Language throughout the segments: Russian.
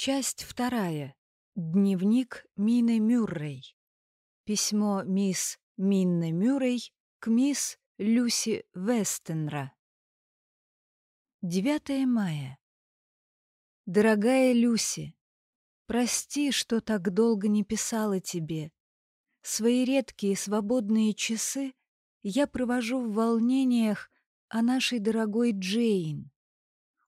Часть вторая. Дневник Мины Мюррей. Письмо мисс Минны Мюррей к мисс Люси Вестенра. 9 мая. Дорогая Люси, прости, что так долго не писала тебе. Свои редкие свободные часы я провожу в волнениях о нашей дорогой Джейн.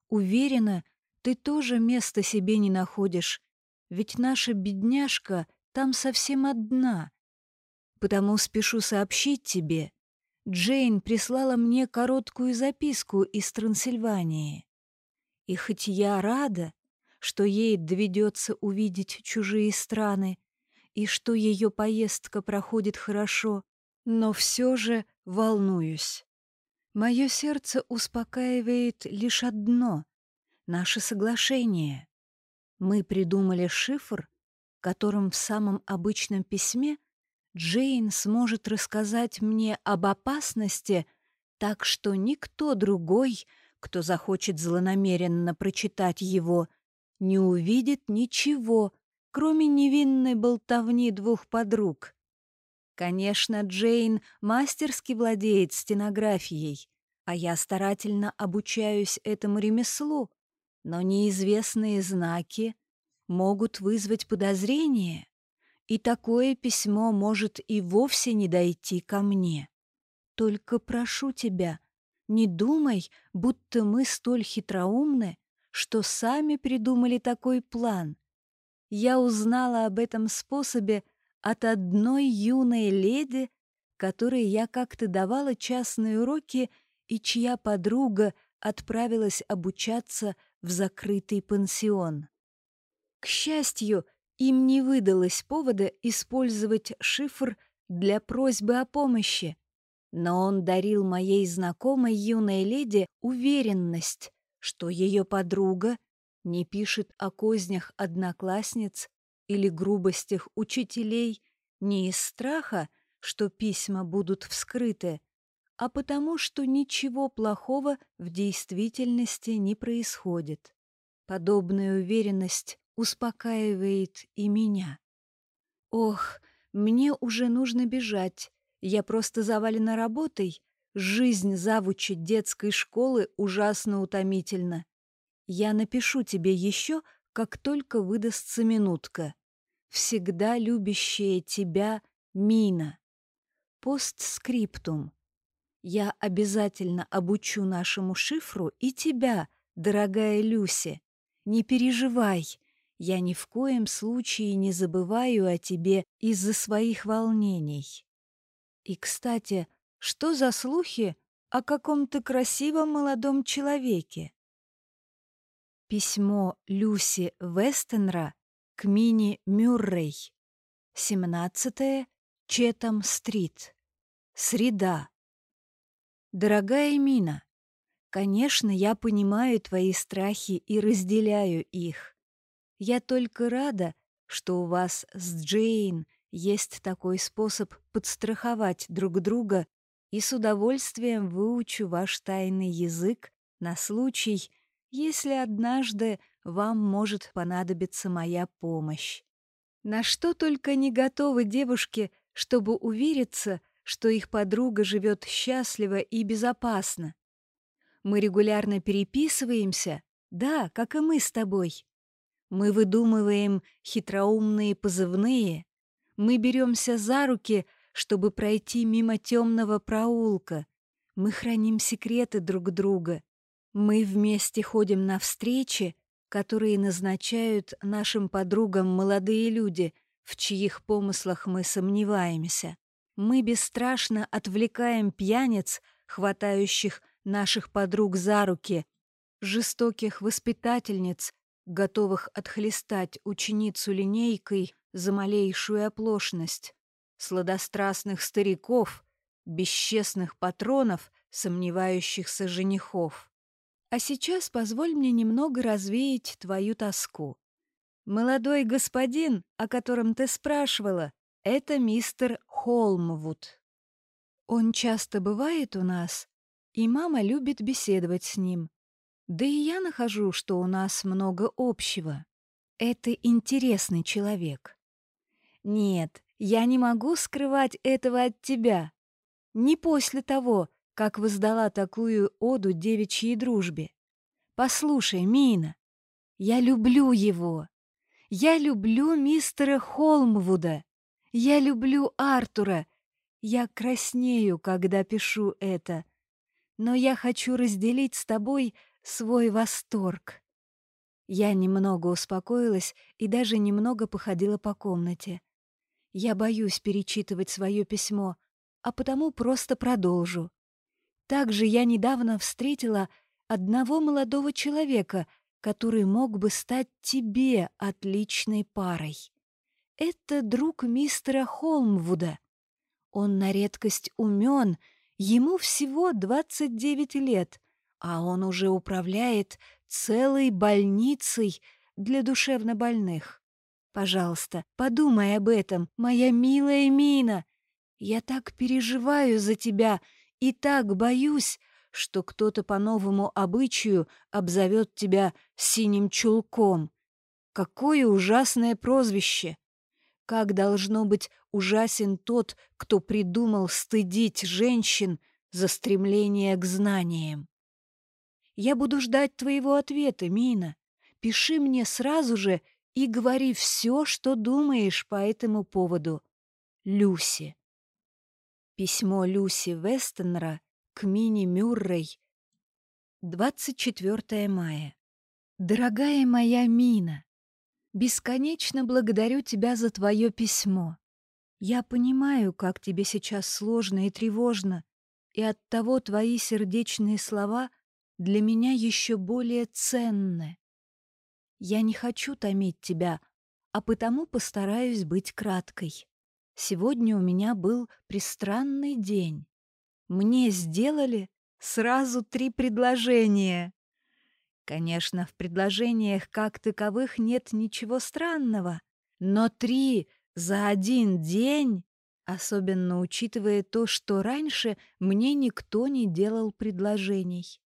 Уверена, ты тоже места себе не находишь, ведь наша бедняжка там совсем одна. Потому спешу сообщить тебе, Джейн прислала мне короткую записку из Трансильвании. И хоть я рада, что ей доведется увидеть чужие страны и что ее поездка проходит хорошо, но все же волнуюсь. Мое сердце успокаивает лишь одно — наше соглашение. Мы придумали шифр, которым в самом обычном письме Джейн сможет рассказать мне об опасности, так что никто другой, кто захочет злонамеренно прочитать его, не увидит ничего, кроме невинной болтовни двух подруг. Конечно, Джейн мастерски владеет стенографией, а я старательно обучаюсь этому ремеслу, но неизвестные знаки могут вызвать подозрение, и такое письмо может и вовсе не дойти ко мне. Только прошу тебя, не думай, будто мы столь хитроумны, что сами придумали такой план. Я узнала об этом способе от одной юной леди, которой я как-то давала частные уроки и чья подруга отправилась обучаться в закрытый пансион. К счастью, им не выдалось повода использовать шифр для просьбы о помощи, но он дарил моей знакомой юной леди уверенность, что ее подруга не пишет о кознях одноклассниц или грубостях учителей не из страха, что письма будут вскрыты, а потому что ничего плохого в действительности не происходит. Подобная уверенность успокаивает и меня. Ох, мне уже нужно бежать. Я просто завалена работой. Жизнь завучи детской школы ужасно утомительна. Я напишу тебе еще, как только выдастся минутка всегда любящая тебя Мина. Постскриптум. Я обязательно обучу нашему шифру и тебя, дорогая Люси. Не переживай, я ни в коем случае не забываю о тебе из-за своих волнений. И, кстати, что за слухи о каком-то красивом молодом человеке? Письмо Люси Вестенра к Мини Мюррей. 17 Четам-стрит. Среда. Дорогая Мина, конечно, я понимаю твои страхи и разделяю их. Я только рада, что у вас с Джейн есть такой способ подстраховать друг друга и с удовольствием выучу ваш тайный язык на случай, если однажды вам может понадобиться моя помощь. На что только не готовы девушки, чтобы увериться, что их подруга живет счастливо и безопасно. Мы регулярно переписываемся, да, как и мы с тобой. Мы выдумываем хитроумные позывные, мы беремся за руки, чтобы пройти мимо темного проулка, мы храним секреты друг друга, мы вместе ходим на встречи, которые назначают нашим подругам молодые люди, в чьих помыслах мы сомневаемся. Мы бесстрашно отвлекаем пьяниц, хватающих наших подруг за руки, жестоких воспитательниц, готовых отхлестать ученицу линейкой за малейшую оплошность, сладострастных стариков, бесчестных патронов, сомневающихся женихов. А сейчас позволь мне немного развеять твою тоску. Молодой господин, о котором ты спрашивала, это мистер Холмвуд. Он часто бывает у нас, и мама любит беседовать с ним. Да и я нахожу, что у нас много общего. это интересный человек. Нет, я не могу скрывать этого от тебя. Не после того, как воздала такую оду девичьей дружбе. Послушай, Мина, я люблю его. Я люблю мистера Холмвуда. Я люблю Артура. Я краснею, когда пишу это. Но я хочу разделить с тобой свой восторг. Я немного успокоилась и даже немного походила по комнате. Я боюсь перечитывать свое письмо, а потому просто продолжу. Также я недавно встретила одного молодого человека — который мог бы стать тебе отличной парой. Это друг мистера Холмвуда. Он на редкость умен, ему всего 29 лет, а он уже управляет целой больницей для душевнобольных. Пожалуйста, подумай об этом, моя милая Мина. Я так переживаю за тебя и так боюсь, что кто-то по новому обычаю обзовет тебя синим чулком. Какое ужасное прозвище! Как должно быть ужасен тот, кто придумал стыдить женщин за стремление к знаниям. Я буду ждать твоего ответа, Мина. Пиши мне сразу же и говори все, что думаешь по этому поводу. Люси. Письмо Люси Вестенра к Мини Мюррей. 24 мая. Дорогая моя Мина, бесконечно благодарю тебя за твое письмо. Я понимаю, как тебе сейчас сложно и тревожно, и оттого твои сердечные слова для меня еще более ценны. Я не хочу томить тебя, а потому постараюсь быть краткой. Сегодня у меня был пристранный день. Мне сделали сразу три предложения. Конечно, в предложениях как таковых нет ничего странного, но три за один день, особенно учитывая то, что раньше мне никто не делал предложений.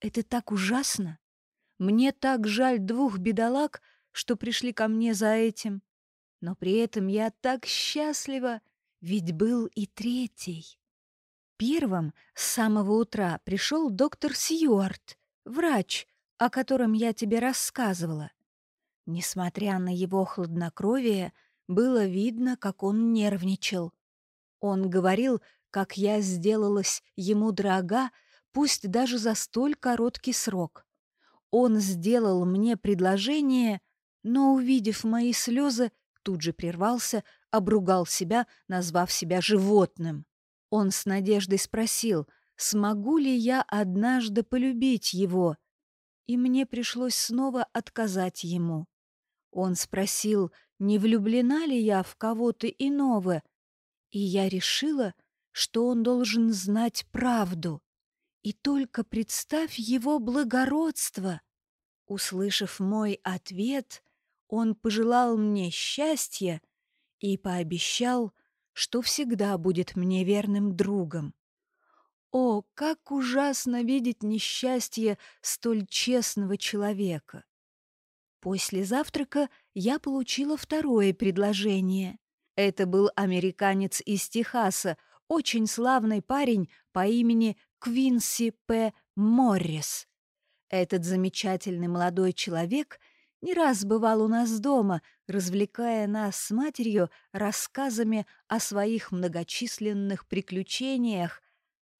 Это так ужасно. Мне так жаль двух бедолаг, что пришли ко мне за этим. Но при этом я так счастлива, ведь был и третий. Первым с самого утра пришел доктор Сьюарт, врач, о котором я тебе рассказывала. Несмотря на его хладнокровие, было видно, как он нервничал. Он говорил, как я сделалась ему дорога, пусть даже за столь короткий срок. Он сделал мне предложение, но, увидев мои слезы, тут же прервался, обругал себя, назвав себя животным. Он с надеждой спросил, смогу ли я однажды полюбить его, и мне пришлось снова отказать ему. Он спросил, не влюблена ли я в кого-то иного, и я решила, что он должен знать правду. И только представь его благородство. Услышав мой ответ, он пожелал мне счастья и пообещал, что всегда будет мне верным другом. О, как ужасно видеть несчастье столь честного человека! После завтрака я получила второе предложение. Это был американец из Техаса, очень славный парень по имени Квинси П. Моррис. Этот замечательный молодой человек — не раз бывал у нас дома, развлекая нас с матерью рассказами о своих многочисленных приключениях,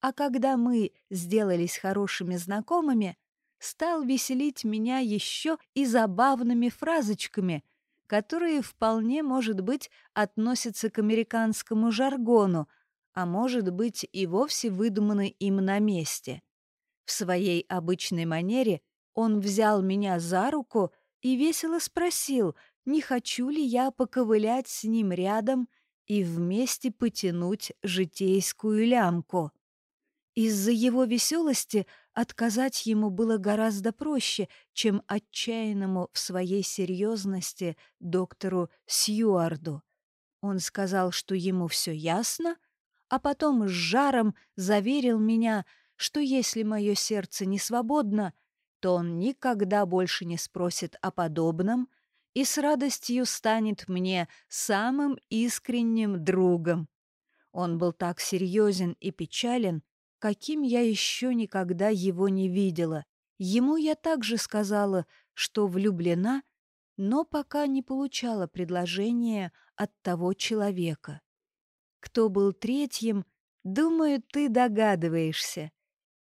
а когда мы сделались хорошими знакомыми, стал веселить меня еще и забавными фразочками, которые вполне, может быть, относятся к американскому жаргону, а может быть и вовсе выдуманы им на месте. В своей обычной манере он взял меня за руку — и весело спросил, не хочу ли я поковылять с ним рядом и вместе потянуть житейскую лямку. Из-за его веселости отказать ему было гораздо проще, чем отчаянному в своей серьезности доктору Сьюарду. Он сказал, что ему все ясно, а потом с жаром заверил меня, что если мое сердце не свободно, то он никогда больше не спросит о подобном и с радостью станет мне самым искренним другом. Он был так серьезен и печален, каким я еще никогда его не видела. Ему я также сказала, что влюблена, но пока не получала предложения от того человека. Кто был третьим, думаю, ты догадываешься.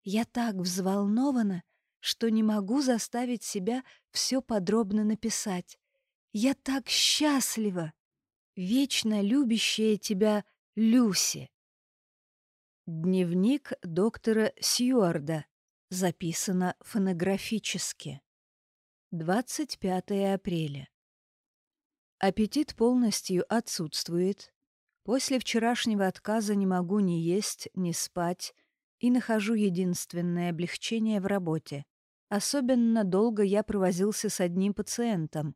Я так взволнована, что не могу заставить себя все подробно написать. Я так счастлива! Вечно любящая тебя Люси. Дневник доктора Сьюарда. Записано фонографически. 25 апреля. Аппетит полностью отсутствует. После вчерашнего отказа не могу ни есть, ни спать и нахожу единственное облегчение в работе. Особенно долго я провозился с одним пациентом.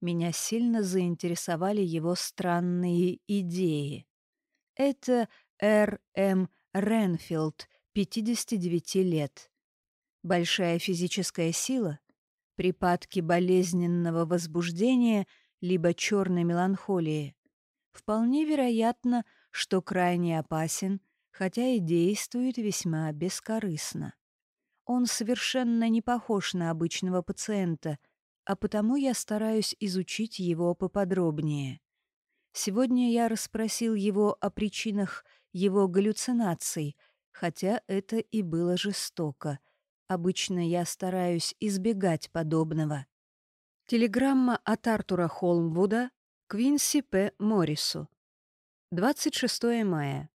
Меня сильно заинтересовали его странные идеи. Это Р.М. Ренфилд, 59 лет. Большая физическая сила, припадки болезненного возбуждения либо черной меланхолии. Вполне вероятно, что крайне опасен, хотя и действует весьма бескорыстно. Он совершенно не похож на обычного пациента, а потому я стараюсь изучить его поподробнее. Сегодня я расспросил его о причинах его галлюцинаций, хотя это и было жестоко. Обычно я стараюсь избегать подобного. Телеграмма от Артура Холмвуда Квинси П. Моррису. 26 мая.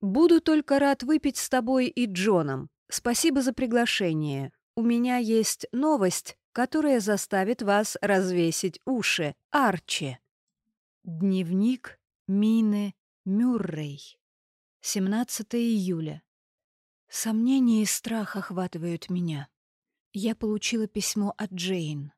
«Буду только рад выпить с тобой и Джоном. Спасибо за приглашение. У меня есть новость, которая заставит вас развесить уши. Арчи». Дневник Мины Мюррей. 17 июля. Сомнения и страх охватывают меня. Я получила письмо от Джейн.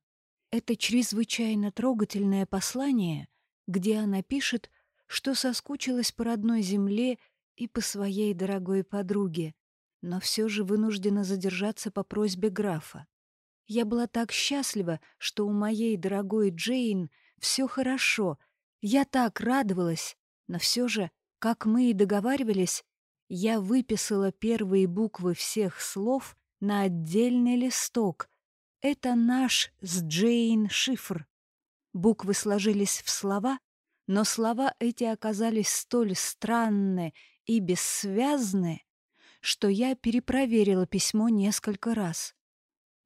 Это чрезвычайно трогательное послание, где она пишет, что соскучилась по родной земле и по своей дорогой подруге, но все же вынуждена задержаться по просьбе графа. Я была так счастлива, что у моей дорогой Джейн все хорошо — я так радовалась, но все же, как мы и договаривались, я выписала первые буквы всех слов на отдельный листок. Это наш с Джейн шифр. Буквы сложились в слова, но слова эти оказались столь странные и бессвязные, что я перепроверила письмо несколько раз.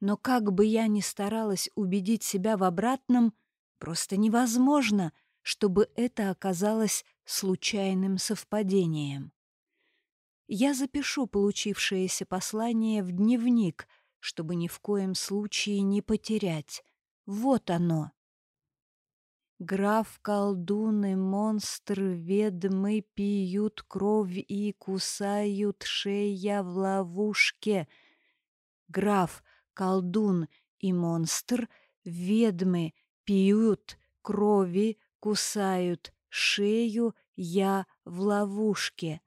Но как бы я ни старалась убедить себя в обратном, просто невозможно — чтобы это оказалось случайным совпадением. Я запишу получившееся послание в дневник, чтобы ни в коем случае не потерять. Вот оно. Граф, колдуны, монстр, ведьмы пьют кровь и кусают шея в ловушке. Граф, колдун и монстр, ведьмы пьют крови кусают шею я в ловушке.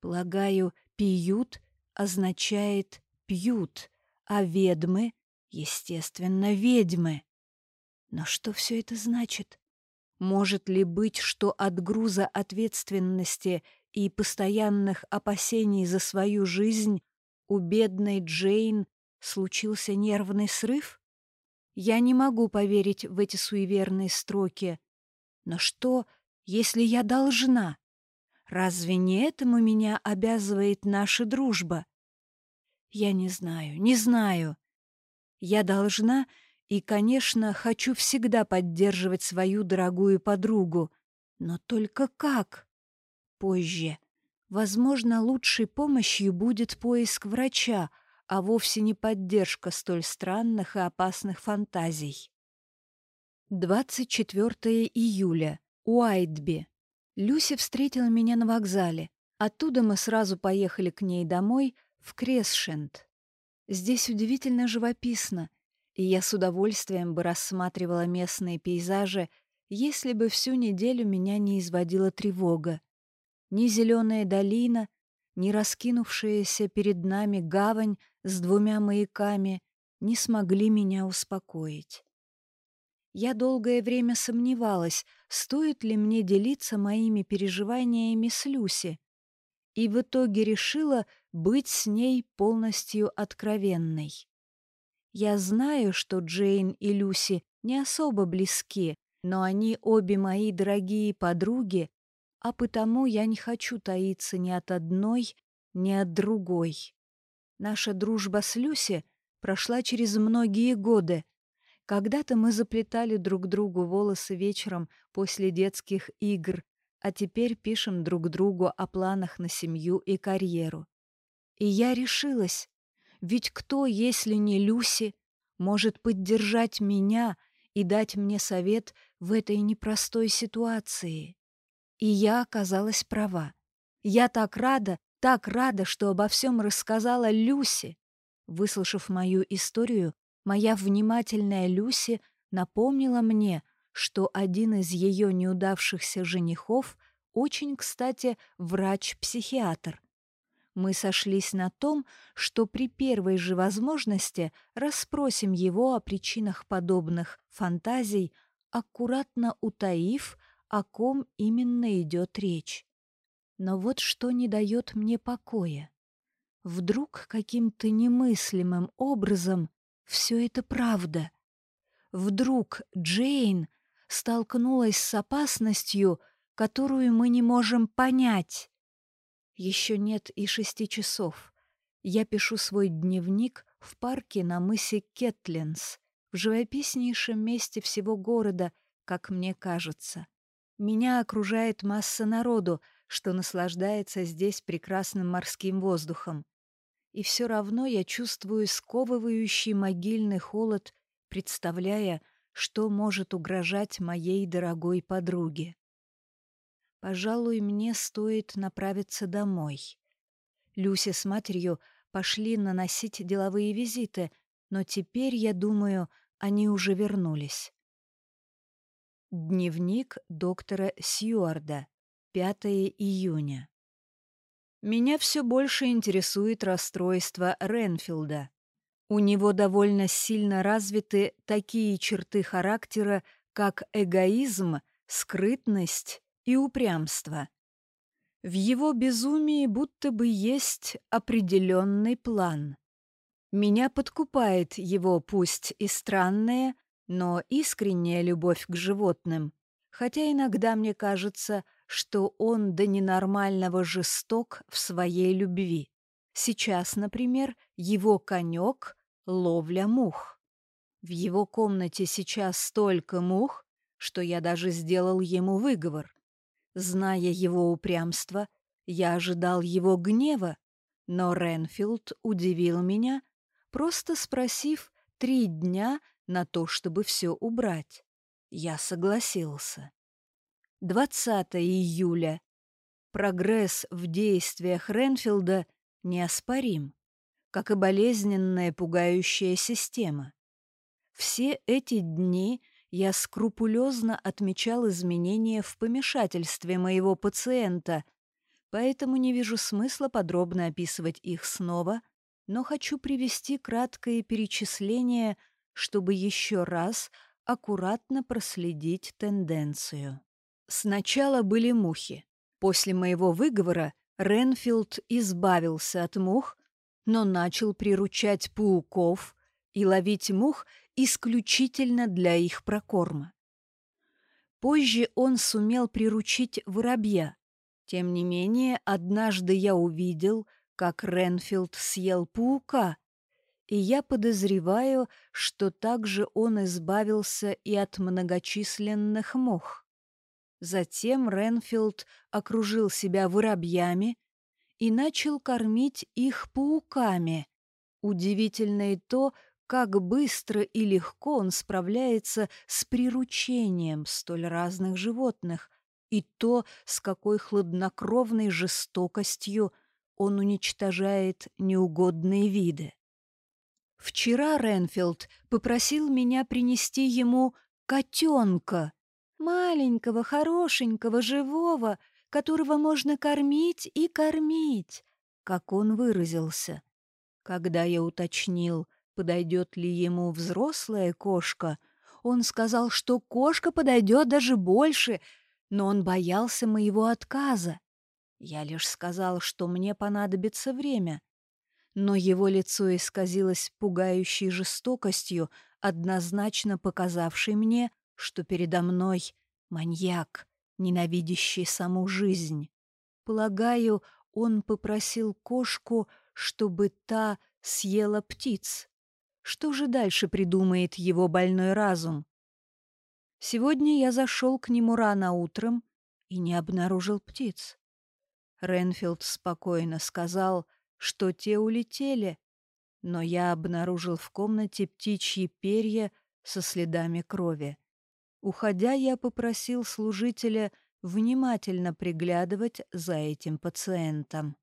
Полагаю, пьют означает пьют, а ведьмы, естественно, ведьмы. Но что все это значит? Может ли быть, что от груза ответственности и постоянных опасений за свою жизнь у бедной Джейн случился нервный срыв? Я не могу поверить в эти суеверные строки. Но что, если я должна? Разве не этому меня обязывает наша дружба? Я не знаю, не знаю. Я должна и, конечно, хочу всегда поддерживать свою дорогую подругу. Но только как? Позже. Возможно, лучшей помощью будет поиск врача, а вовсе не поддержка столь странных и опасных фантазий. 24 июля. Уайтби. Люси встретила меня на вокзале. Оттуда мы сразу поехали к ней домой, в Кресшент. Здесь удивительно живописно, и я с удовольствием бы рассматривала местные пейзажи, если бы всю неделю меня не изводила тревога. Ни зеленая долина, ни раскинувшаяся перед нами гавань с двумя маяками не смогли меня успокоить. Я долгое время сомневалась, стоит ли мне делиться моими переживаниями с Люси, и в итоге решила быть с ней полностью откровенной. Я знаю, что Джейн и Люси не особо близки, но они обе мои дорогие подруги, а потому я не хочу таиться ни от одной, ни от другой. Наша дружба с Люси прошла через многие годы. Когда-то мы заплетали друг другу волосы вечером после детских игр, а теперь пишем друг другу о планах на семью и карьеру. И я решилась, ведь кто, если не Люси, может поддержать меня и дать мне совет в этой непростой ситуации? И я оказалась права. Я так рада, так рада, что обо всем рассказала Люси. Выслушав мою историю, моя внимательная Люси напомнила мне, что один из ее неудавшихся женихов очень, кстати, врач-психиатр. Мы сошлись на том, что при первой же возможности расспросим его о причинах подобных фантазий, аккуратно утаив, о ком именно идет речь. Но вот что не дает мне покоя. Вдруг каким-то немыслимым образом все это правда. Вдруг Джейн столкнулась с опасностью, которую мы не можем понять. Еще нет и шести часов. Я пишу свой дневник в парке на мысе Кетлинс, в живописнейшем месте всего города, как мне кажется. Меня окружает масса народу, что наслаждается здесь прекрасным морским воздухом. И все равно я чувствую сковывающий могильный холод, представляя, что может угрожать моей дорогой подруге. Пожалуй, мне стоит направиться домой. Люся с матерью пошли наносить деловые визиты, но теперь, я думаю, они уже вернулись. Дневник доктора Сьюарда. 5 июня. Меня все больше интересует расстройство Ренфилда. У него довольно сильно развиты такие черты характера, как эгоизм, скрытность и упрямство. В его безумии будто бы есть определенный план. Меня подкупает его пусть и странная, но искренняя любовь к животным, хотя иногда мне кажется, что он до ненормального жесток в своей любви. Сейчас, например, его конек — ловля мух. В его комнате сейчас столько мух, что я даже сделал ему выговор. Зная его упрямство, я ожидал его гнева, но Ренфилд удивил меня, просто спросив три дня на то, чтобы все убрать. Я согласился. 20 июля. Прогресс в действиях Ренфилда неоспорим, как и болезненная пугающая система. Все эти дни я скрупулезно отмечал изменения в помешательстве моего пациента, поэтому не вижу смысла подробно описывать их снова, но хочу привести краткое перечисление, чтобы еще раз аккуратно проследить тенденцию. Сначала были мухи. После моего выговора Ренфилд избавился от мух, но начал приручать пауков и ловить мух исключительно для их прокорма. Позже он сумел приручить воробья. Тем не менее, однажды я увидел, как Ренфилд съел паука, и я подозреваю, что также он избавился и от многочисленных мух. Затем Ренфилд окружил себя воробьями и начал кормить их пауками. Удивительно и то, как быстро и легко он справляется с приручением столь разных животных, и то, с какой хладнокровной жестокостью он уничтожает неугодные виды. Вчера Ренфилд попросил меня принести ему котенка, маленького, хорошенького, живого, которого можно кормить и кормить, как он выразился. Когда я уточнил, подойдет ли ему взрослая кошка, Он сказал, что кошка подойдет даже больше, но он боялся моего отказа. Я лишь сказал, что мне понадобится время. Но его лицо исказилось пугающей жестокостью, однозначно показавшей мне, что передо мной маньяк, ненавидящий саму жизнь. Полагаю, он попросил кошку, чтобы та съела птиц. Что же дальше придумает его больной разум? Сегодня я зашел к нему рано утром и не обнаружил птиц. Ренфилд спокойно сказал, что те улетели, но я обнаружил в комнате птичьи перья со следами крови. Уходя, я попросил служителя внимательно приглядывать за этим пациентом.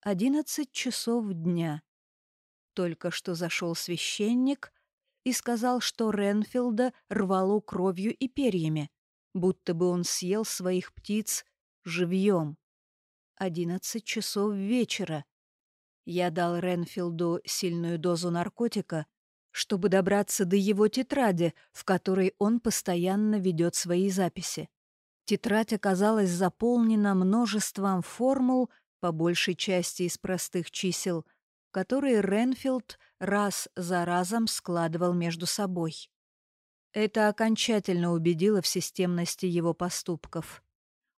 Одиннадцать часов дня. Только что зашел священник и сказал, что Ренфилда рвало кровью и перьями, будто бы он съел своих птиц живьем. Одиннадцать часов вечера. Я дал Ренфилду сильную дозу наркотика, чтобы добраться до его тетради, в которой он постоянно ведет свои записи. Тетрадь оказалась заполнена множеством формул, по большей части из простых чисел, которые Ренфилд раз за разом складывал между собой. Это окончательно убедило в системности его поступков.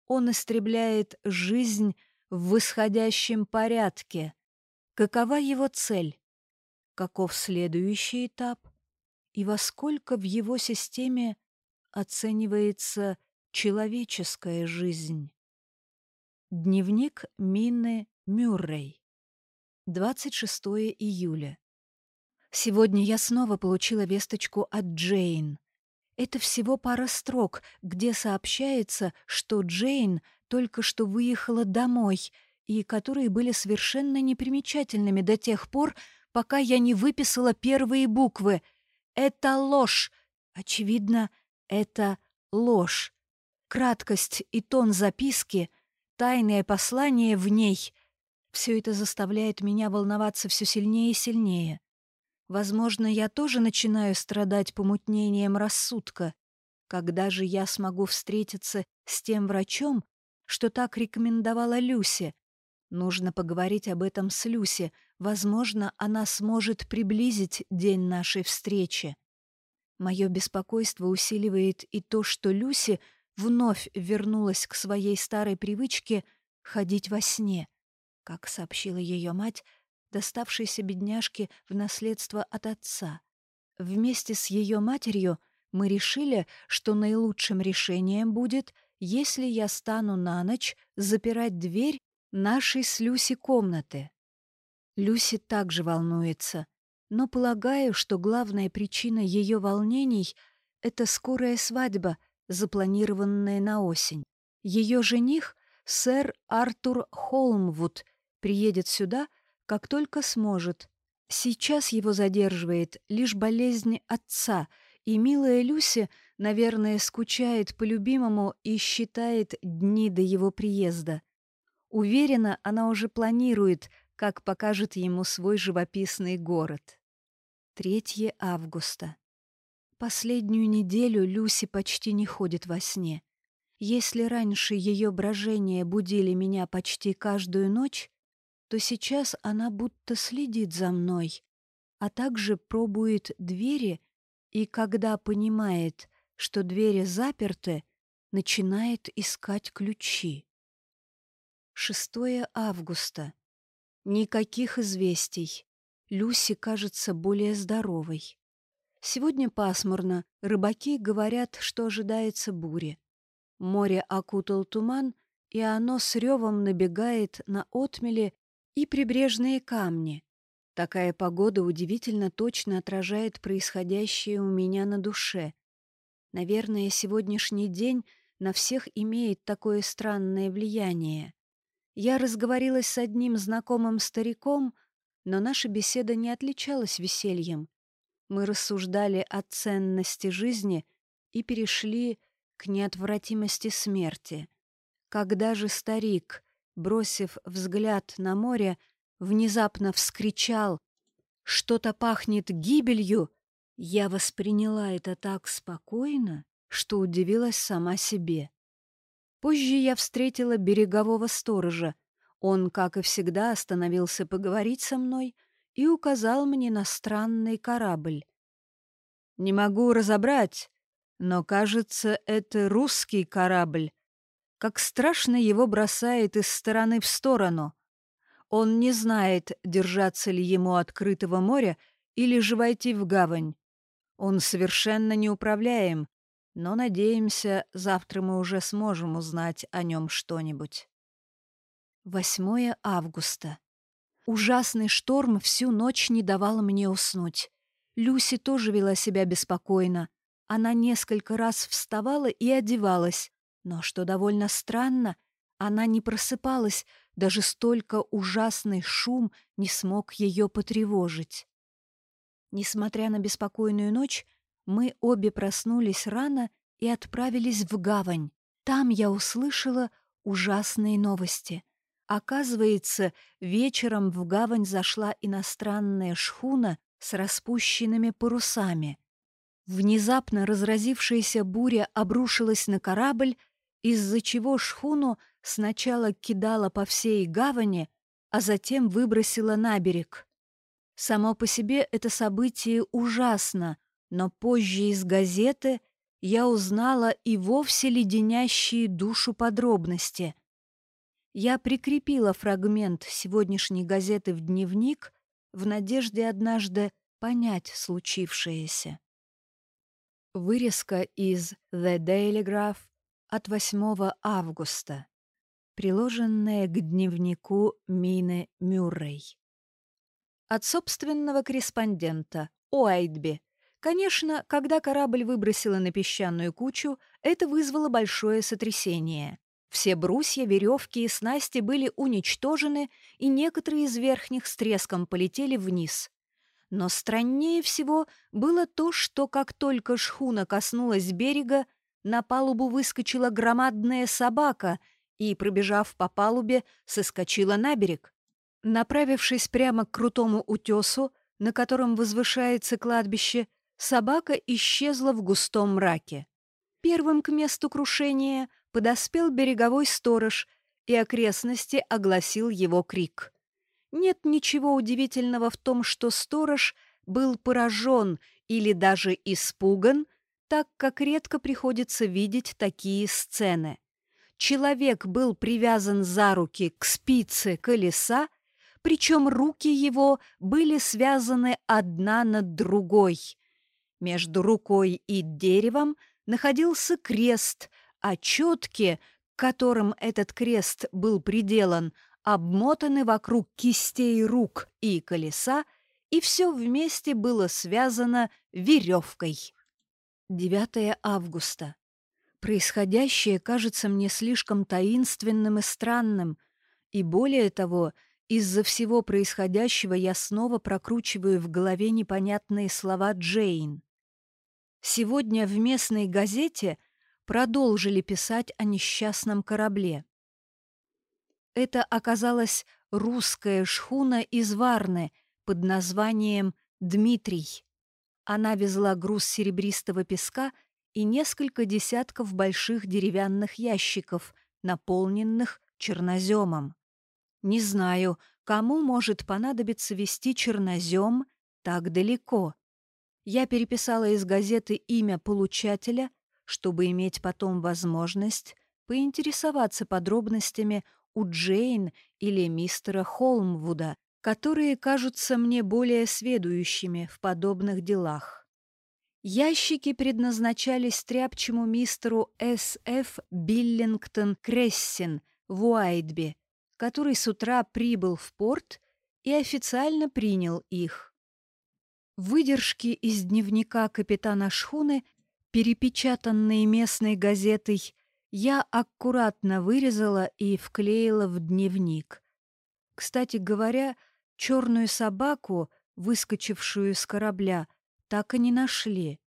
Он истребляет жизнь в восходящем порядке. Какова его цель? Каков следующий этап? И во сколько в его системе оценивается человеческая жизнь? Дневник Минны Мюррей. 26 июля. Сегодня я снова получила весточку от Джейн. Это всего пара строк, где сообщается, что Джейн только что выехала домой, и которые были совершенно непримечательными до тех пор, пока я не выписала первые буквы. Это ложь. Очевидно, это ложь. Краткость и тон записки, тайное послание в ней — все это заставляет меня волноваться все сильнее и сильнее. Возможно, я тоже начинаю страдать помутнением рассудка. Когда же я смогу встретиться с тем врачом, что так рекомендовала Люси? Нужно поговорить об этом с Люси. Возможно, она сможет приблизить день нашей встречи. Мое беспокойство усиливает и то, что Люси вновь вернулась к своей старой привычке ходить во сне. Как сообщила ее мать, доставшейся бедняжке в наследство от отца. Вместе с ее матерью мы решили, что наилучшим решением будет, если я стану на ночь запирать дверь нашей с Люси комнаты. Люси также волнуется, но полагаю, что главная причина ее волнений — это скорая свадьба, запланированная на осень. Ее жених, сэр Артур Холмвуд, приедет сюда — как только сможет. Сейчас его задерживает лишь болезнь отца, и милая Люси, наверное, скучает по любимому и считает дни до его приезда. Уверена, она уже планирует, как покажет ему свой живописный город. 3 августа. Последнюю неделю Люси почти не ходит во сне. Если раньше ее брожения будили меня почти каждую ночь, то сейчас она будто следит за мной, а также пробует двери и, когда понимает, что двери заперты, начинает искать ключи. 6 августа. Никаких известий. Люси кажется более здоровой. Сегодня пасмурно, рыбаки говорят, что ожидается буря. Море окутал туман, и оно с ревом набегает на отмели и прибрежные камни. Такая погода удивительно точно отражает происходящее у меня на душе. Наверное, сегодняшний день на всех имеет такое странное влияние. Я разговорилась с одним знакомым стариком, но наша беседа не отличалась весельем. Мы рассуждали о ценности жизни и перешли к неотвратимости смерти. Когда же старик бросив взгляд на море, внезапно вскричал «Что-то пахнет гибелью!» Я восприняла это так спокойно, что удивилась сама себе. Позже я встретила берегового сторожа. Он, как и всегда, остановился поговорить со мной и указал мне на странный корабль. «Не могу разобрать, но, кажется, это русский корабль. Как страшно его бросает из стороны в сторону. Он не знает, держаться ли ему открытого моря или же войти в гавань. Он совершенно неуправляем, но, надеемся, завтра мы уже сможем узнать о нем что-нибудь. 8 августа. Ужасный шторм всю ночь не давал мне уснуть. Люси тоже вела себя беспокойно. Она несколько раз вставала и одевалась, но, что довольно странно, она не просыпалась, даже столько ужасный шум не смог ее потревожить. Несмотря на беспокойную ночь, мы обе проснулись рано и отправились в гавань. Там я услышала ужасные новости. Оказывается, вечером в гавань зашла иностранная шхуна с распущенными парусами. Внезапно разразившаяся буря обрушилась на корабль, из-за чего шхуну сначала кидала по всей гавани, а затем выбросила на берег. Само по себе это событие ужасно, но позже из газеты я узнала и вовсе леденящие душу подробности. Я прикрепила фрагмент сегодняшней газеты в дневник в надежде однажды понять случившееся. Вырезка из The Daily Graph от 8 августа, приложенная к дневнику Мины Мюррей. От собственного корреспондента Уайтби. Конечно, когда корабль выбросило на песчаную кучу, это вызвало большое сотрясение. Все брусья, веревки и снасти были уничтожены, и некоторые из верхних с треском полетели вниз. Но страннее всего было то, что как только шхуна коснулась берега, на палубу выскочила громадная собака и, пробежав по палубе, соскочила на берег. Направившись прямо к крутому утесу, на котором возвышается кладбище, собака исчезла в густом мраке. Первым к месту крушения подоспел береговой сторож, и окрестности огласил его крик. Нет ничего удивительного в том, что сторож был поражен или даже испуган, так как редко приходится видеть такие сцены. Человек был привязан за руки к спице колеса, причем руки его были связаны одна над другой. Между рукой и деревом находился крест, а четки, которым этот крест был приделан, обмотаны вокруг кистей рук и колеса, и все вместе было связано веревкой. 9 августа. Происходящее кажется мне слишком таинственным и странным, и более того — из-за всего происходящего я снова прокручиваю в голове непонятные слова Джейн. Сегодня в местной газете продолжили писать о несчастном корабле. Это оказалась русская шхуна из Варны под названием «Дмитрий». Она везла груз серебристого песка и несколько десятков больших деревянных ящиков, наполненных черноземом. Не знаю, кому может понадобиться вести чернозем так далеко. Я переписала из газеты имя получателя, чтобы иметь потом возможность поинтересоваться подробностями у Джейн или мистера Холмвуда, которые кажутся мне более сведущими в подобных делах. Ящики предназначались тряпчему мистеру С.Ф. Биллингтон Крессин в Уайтби, который с утра прибыл в порт и официально принял их. Выдержки из дневника капитана шхуны, перепечатанные местной газетой, я аккуратно вырезала и вклеила в дневник. Кстати говоря, черную собаку, выскочившую из корабля, так и не нашли.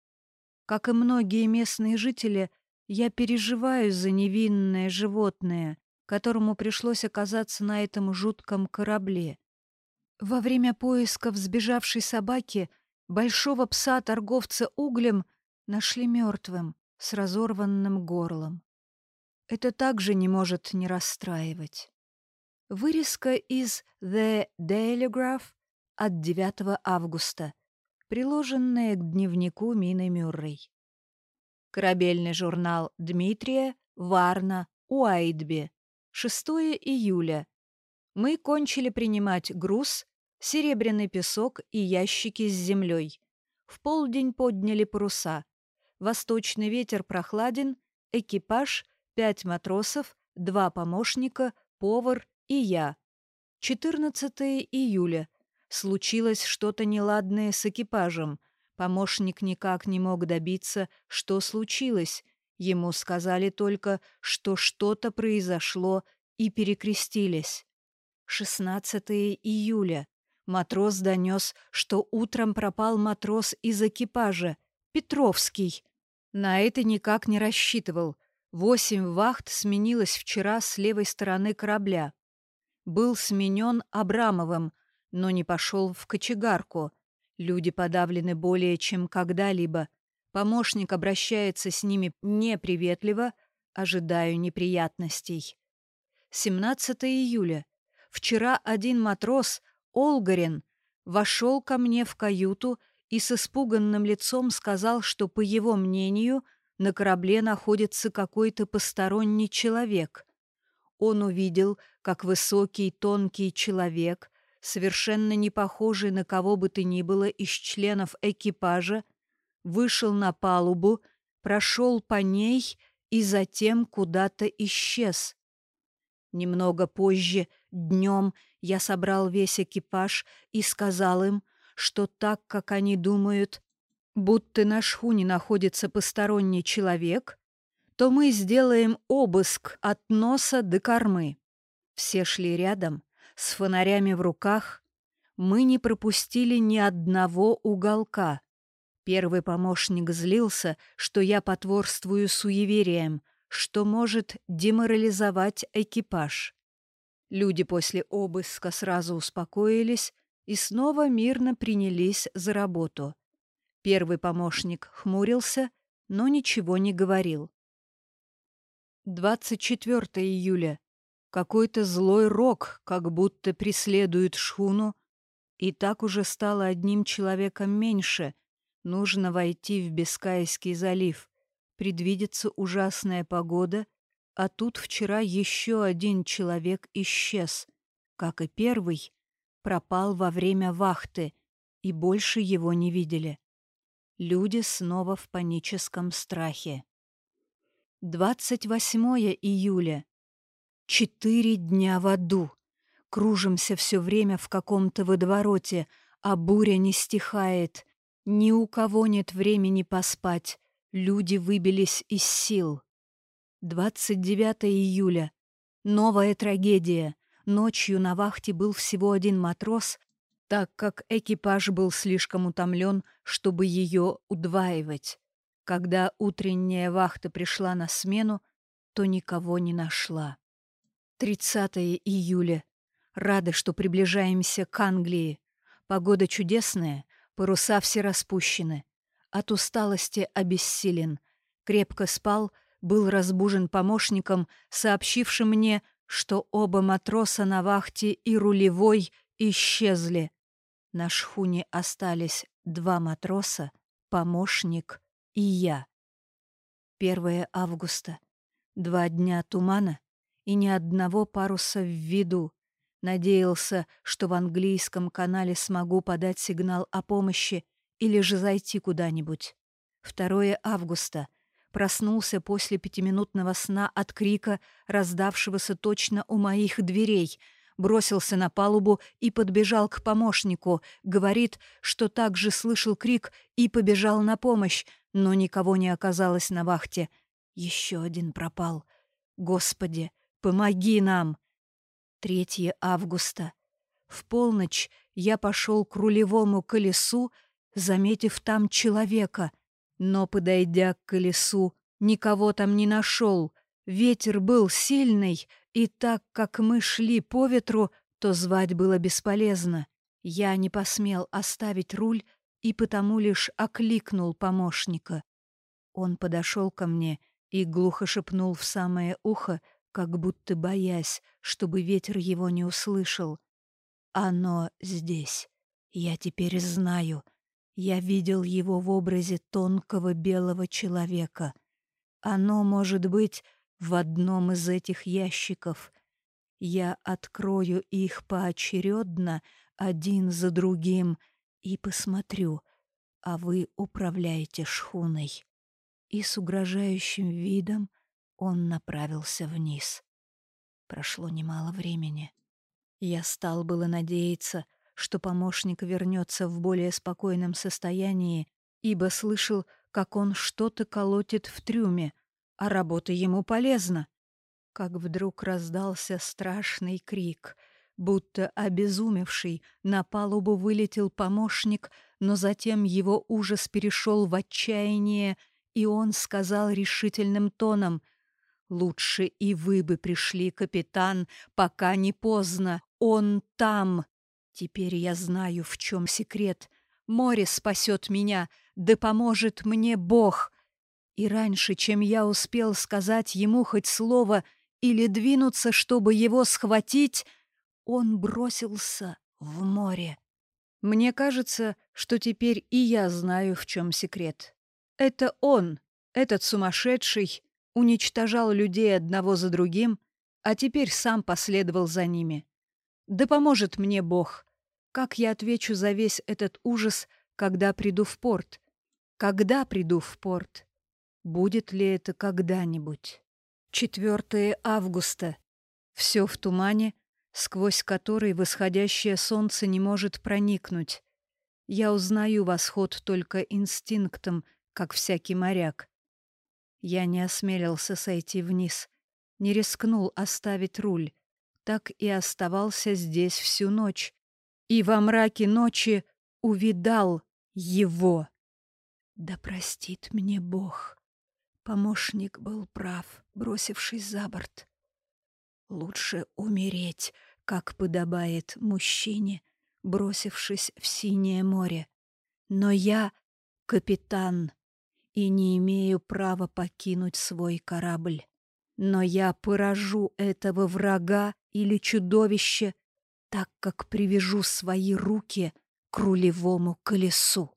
Как и многие местные жители, я переживаю за невинное животное, которому пришлось оказаться на этом жутком корабле. Во время поиска сбежавшей собаки Большого пса-торговца углем нашли мертвым, с разорванным горлом. Это также не может не расстраивать. Вырезка из The Telegraph от 9 августа, приложенная к дневнику Мины Мюррей. Корабельный журнал Дмитрия, Варна, Уайдби. 6 июля. Мы кончили принимать груз, серебряный песок и ящики с землей. В полдень подняли паруса. Восточный ветер прохладен, экипаж, пять матросов, два помощника, повар и я. 14 июля. Случилось что-то неладное с экипажем. Помощник никак не мог добиться, что случилось. Ему сказали только, что что-то произошло, и перекрестились. 16 июля. Матрос донес, что утром пропал матрос из экипажа, Петровский. На это никак не рассчитывал. Восемь вахт сменилось вчера с левой стороны корабля. Был сменен Абрамовым, но не пошел в кочегарку. Люди подавлены более чем когда-либо. Помощник обращается с ними неприветливо, ожидаю неприятностей. 17 июля. Вчера один матрос, Олгарин, вошел ко мне в каюту и с испуганным лицом сказал, что, по его мнению, на корабле находится какой-то посторонний человек. Он увидел, как высокий тонкий человек, совершенно не похожий на кого бы то ни было из членов экипажа, вышел на палубу, прошел по ней и затем куда-то исчез. Немного позже, днем, я собрал весь экипаж и сказал им, что так, как они думают, будто на шхуне находится посторонний человек, то мы сделаем обыск от носа до кормы. Все шли рядом, с фонарями в руках. Мы не пропустили ни одного уголка. Первый помощник злился, что я потворствую суевериям, что может деморализовать экипаж. Люди после обыска сразу успокоились и снова мирно принялись за работу. Первый помощник хмурился, но ничего не говорил. 24 июля. Какой-то злой рок как будто преследует шхуну, и так уже стало одним человеком меньше. Нужно войти в Бискайский залив. Предвидится ужасная погода, а тут вчера еще один человек исчез, как и первый, пропал во время вахты, и больше его не видели. Люди снова в паническом страхе. 28 июля. Четыре дня в аду. Кружимся все время в каком-то водовороте, а буря не стихает. Ни у кого нет времени поспать. Люди выбились из сил. 29 июля. Новая трагедия. Ночью на вахте был всего один матрос, так как экипаж был слишком утомлен, чтобы ее удваивать. Когда утренняя вахта пришла на смену, то никого не нашла. 30 июля. Рады, что приближаемся к Англии. Погода чудесная, паруса все распущены. От усталости обессилен. Крепко спал, был разбужен помощником, сообщившим мне, что оба матроса на вахте и рулевой исчезли. На шхуне остались два матроса, помощник и я. 1 августа. Два дня тумана и ни одного паруса в виду. Надеялся, что в английском канале смогу подать сигнал о помощи или же зайти куда-нибудь. 2 августа. Проснулся после пятиминутного сна от крика, раздавшегося точно у моих дверей. Бросился на палубу и подбежал к помощнику. Говорит, что также слышал крик и побежал на помощь, но никого не оказалось на вахте. Еще один пропал. Господи, помоги нам! 3 августа. В полночь я пошел к рулевому колесу, заметив там человека — но, подойдя к колесу, никого там не нашел. Ветер был сильный, и так как мы шли по ветру, то звать было бесполезно. Я не посмел оставить руль и потому лишь окликнул помощника. Он подошел ко мне и глухо шепнул в самое ухо, как будто боясь, чтобы ветер его не услышал. «Оно здесь. Я теперь знаю. Я видел его в образе тонкого белого человека. Оно может быть в одном из этих ящиков. Я открою их поочередно, один за другим, и посмотрю, а вы управляете шхуной». И с угрожающим видом он направился вниз. Прошло немало времени. Я стал было надеяться, что помощник вернется в более спокойном состоянии, ибо слышал, как он что-то колотит в трюме, а работа ему полезна. Как вдруг раздался страшный крик, будто обезумевший на палубу вылетел помощник, но затем его ужас перешел в отчаяние, и он сказал решительным тоном — Лучше и вы бы пришли, капитан, пока не поздно. Он там. Теперь я знаю, в чем секрет. Море спасет меня, да поможет мне Бог. И раньше, чем я успел сказать ему хоть слово или двинуться, чтобы его схватить, он бросился в море. Мне кажется, что теперь и я знаю, в чем секрет. Это он, этот сумасшедший, уничтожал людей одного за другим, а теперь сам последовал за ними. Да поможет мне Бог. Как я отвечу за весь этот ужас, когда приду в порт? Когда приду в порт? Будет ли это когда-нибудь? 4 августа. Все в тумане, сквозь который восходящее солнце не может проникнуть. Я узнаю восход только инстинктом, как всякий моряк. Я не осмелился сойти вниз, не рискнул оставить руль так и оставался здесь всю ночь. И во мраке ночи увидал его. Да простит мне Бог. Помощник был прав, бросившись за борт. Лучше умереть, как подобает мужчине, бросившись в синее море. Но я капитан и не имею права покинуть свой корабль. Но я поражу этого врага или чудовище, так как привяжу свои руки к рулевому колесу.